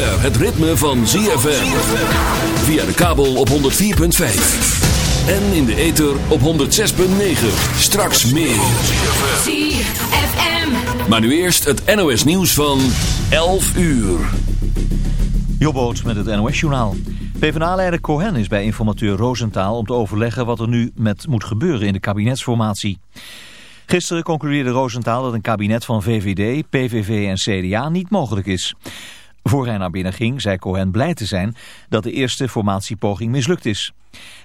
het ritme van ZFM. Via de kabel op 104.5. En in de ether op 106.9. Straks meer. ZFM. Maar nu eerst het NOS nieuws van 11 uur. Jobboot met het NOS-journaal. PvdA-leider Cohen is bij informateur Roosentaal om te overleggen wat er nu met moet gebeuren in de kabinetsformatie. Gisteren concludeerde Roosentaal dat een kabinet van VVD, PVV en CDA niet mogelijk is. Voor hij naar binnen ging, zei Cohen blij te zijn dat de eerste formatiepoging mislukt is.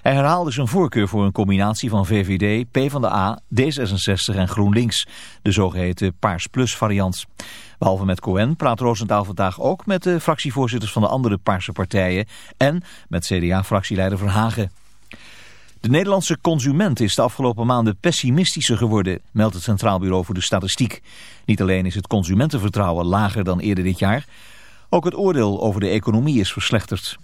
Hij herhaalde zijn voorkeur voor een combinatie van VVD, PvdA, D66 en GroenLinks, de zogeheten Paars Plus variant. Behalve met Cohen praat Roosentaal vandaag ook met de fractievoorzitters van de andere Paarse partijen en met CDA-fractieleider Verhagen. De Nederlandse consument is de afgelopen maanden pessimistischer geworden, meldt het Centraal Bureau voor de Statistiek. Niet alleen is het consumentenvertrouwen lager dan eerder dit jaar, ook het oordeel over de economie is verslechterd.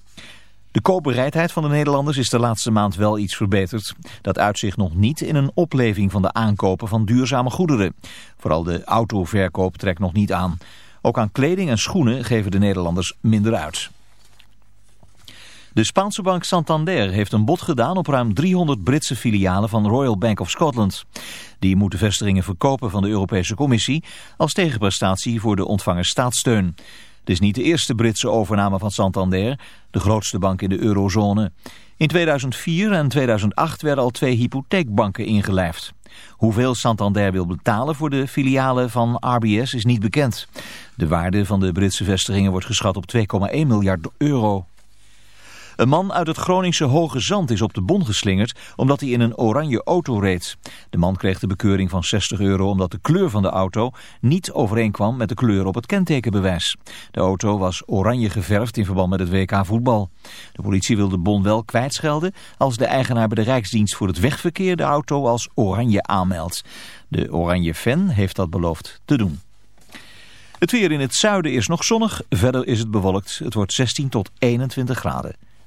De koopbereidheid van de Nederlanders is de laatste maand wel iets verbeterd. Dat uitzicht nog niet in een opleving van de aankopen van duurzame goederen. Vooral de autoverkoop trekt nog niet aan. Ook aan kleding en schoenen geven de Nederlanders minder uit. De Spaanse bank Santander heeft een bod gedaan op ruim 300 Britse filialen van Royal Bank of Scotland. Die moeten vestigingen verkopen van de Europese Commissie als tegenprestatie voor de ontvangen staatssteun. Het is niet de eerste Britse overname van Santander, de grootste bank in de eurozone. In 2004 en 2008 werden al twee hypotheekbanken ingelijfd. Hoeveel Santander wil betalen voor de filialen van RBS is niet bekend. De waarde van de Britse vestigingen wordt geschat op 2,1 miljard euro. Een man uit het Groningse Hoge Zand is op de bon geslingerd omdat hij in een oranje auto reed. De man kreeg de bekeuring van 60 euro omdat de kleur van de auto niet overeenkwam met de kleur op het kentekenbewijs. De auto was oranje geverfd in verband met het WK voetbal. De politie wil de bon wel kwijtschelden als de eigenaar bij de Rijksdienst voor het wegverkeer de auto als oranje aanmeldt. De oranje fan heeft dat beloofd te doen. Het weer in het zuiden is nog zonnig, verder is het bewolkt. Het wordt 16 tot 21 graden.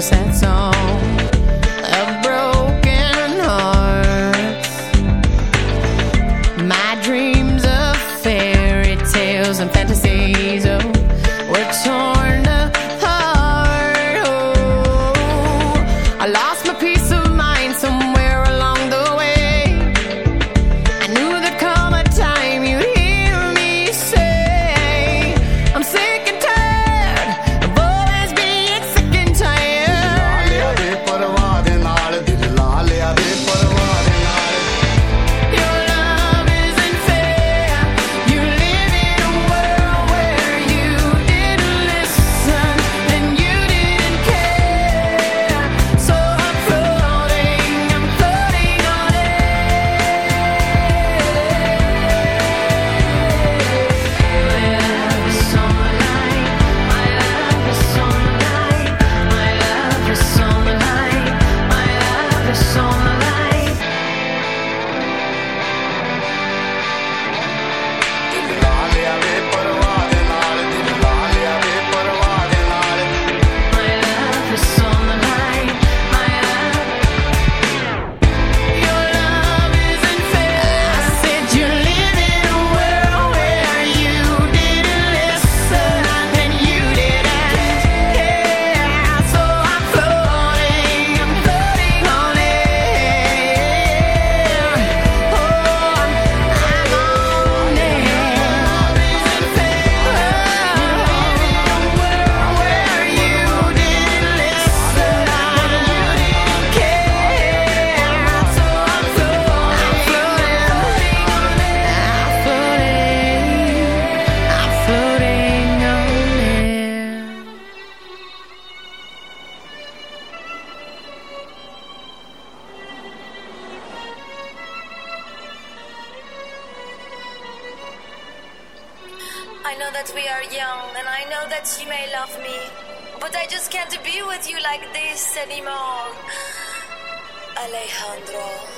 such a sad song. be with you like this anymore. Alejandro.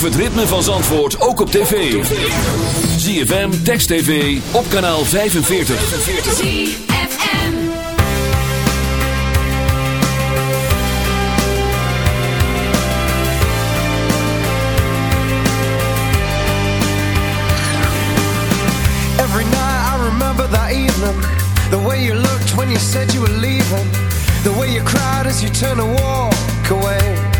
Beleef het ritme van Zandvoort ook op tv. ZFM, Text TV, op kanaal 45. Every night I remember that evening The way you looked when you said you were leaving The way you cried as you turned to walk away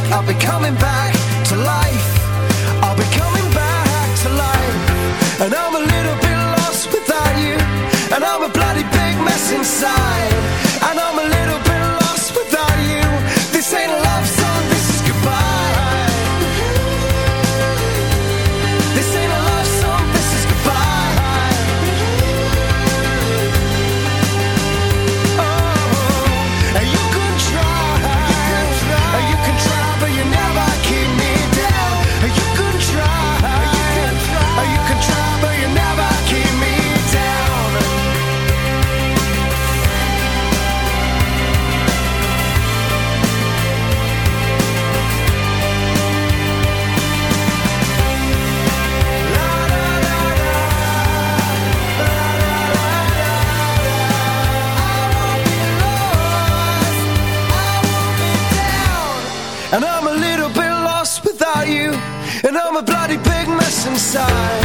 side.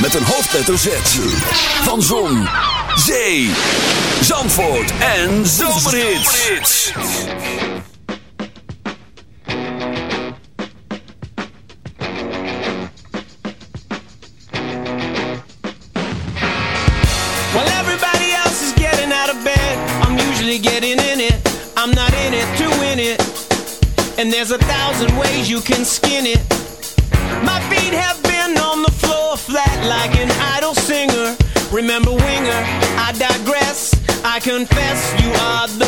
Met een hoofdletter Z. Van Zon, Zee, Zandvoort en Zomerhits. While everybody else is getting out of bed, I'm usually getting in it. I'm not in it to win it. And there's a thousand ways you can skin it. Remember Winger, I digress. I confess you are the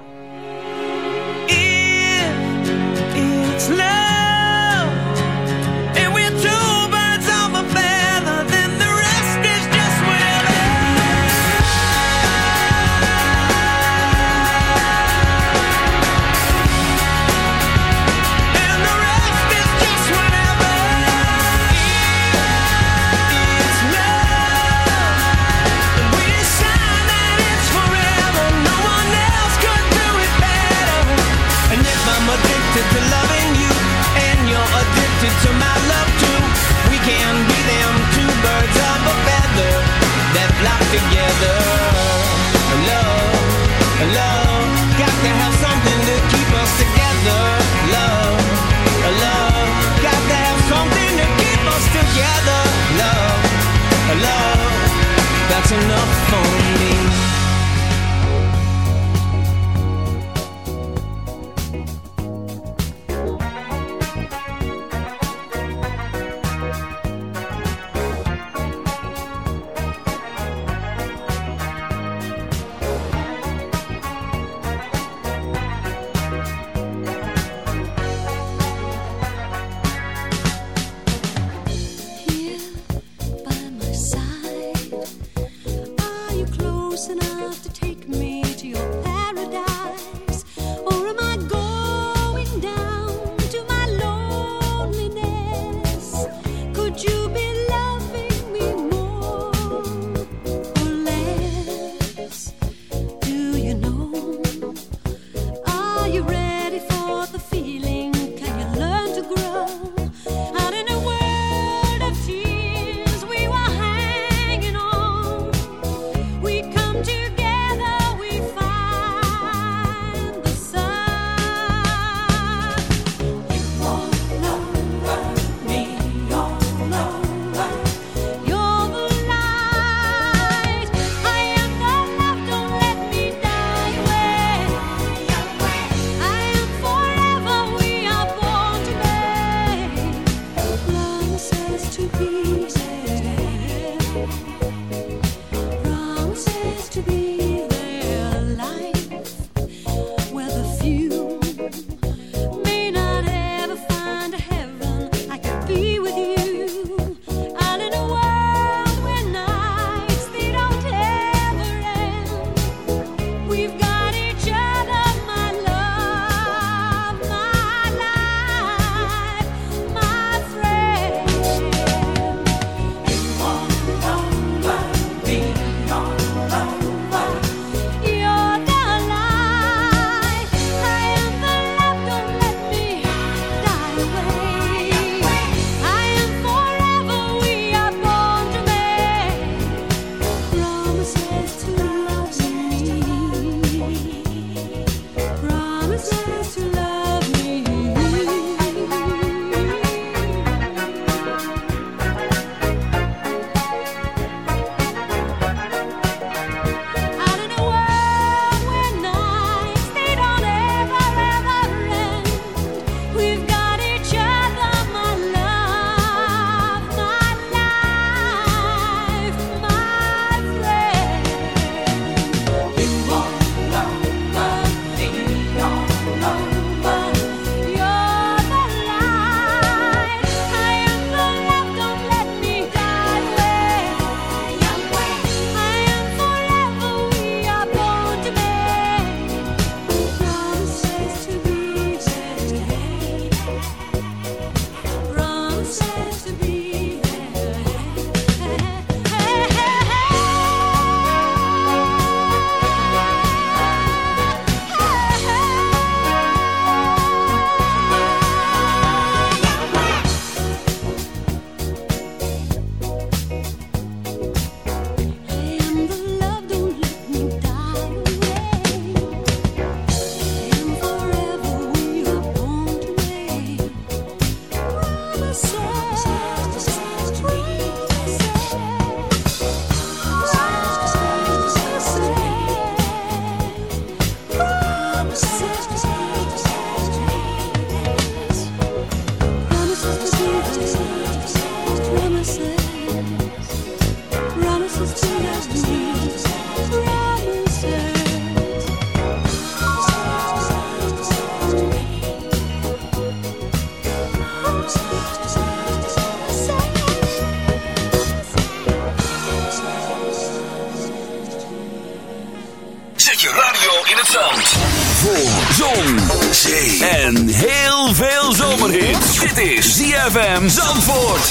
ZFM Zandvoort.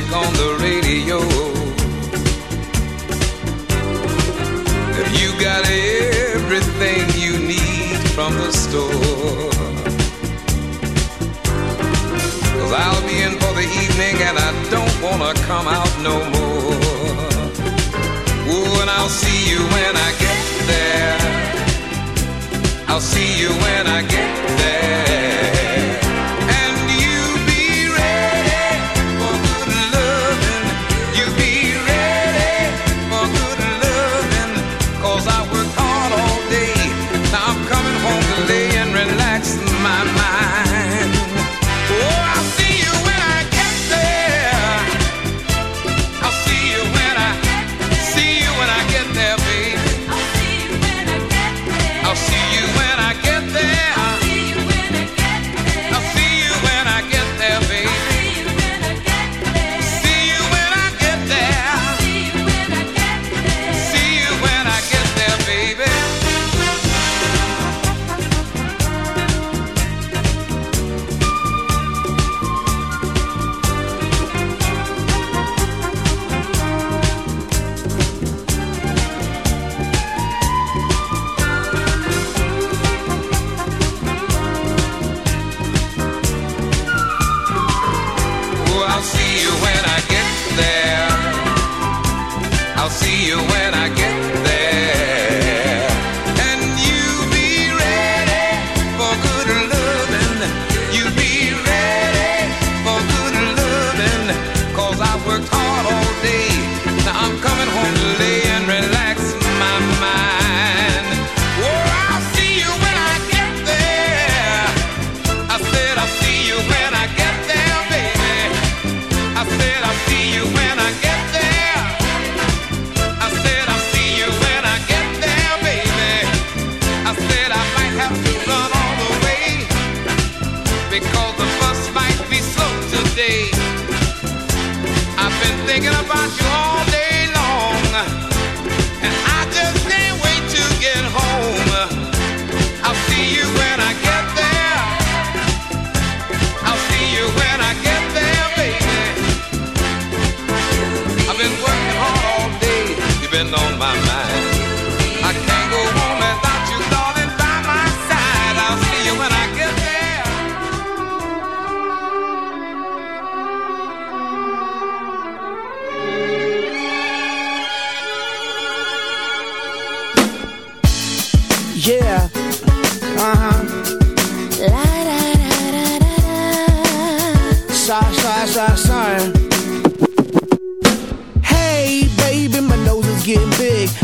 music on the radio. If you got everything you need from the store. Cause I'll be in for the evening and I don't wanna come out no more. Ooh, and I'll see you when I get there. I'll see you when I get there.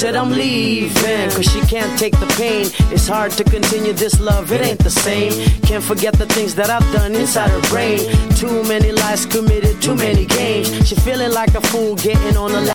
Said I'm leaving cause she can't take the pain. It's hard to continue this love, it ain't the same. Can't forget the things that I've done inside her brain. Too many lies committed, too many games. She feeling like a fool getting on the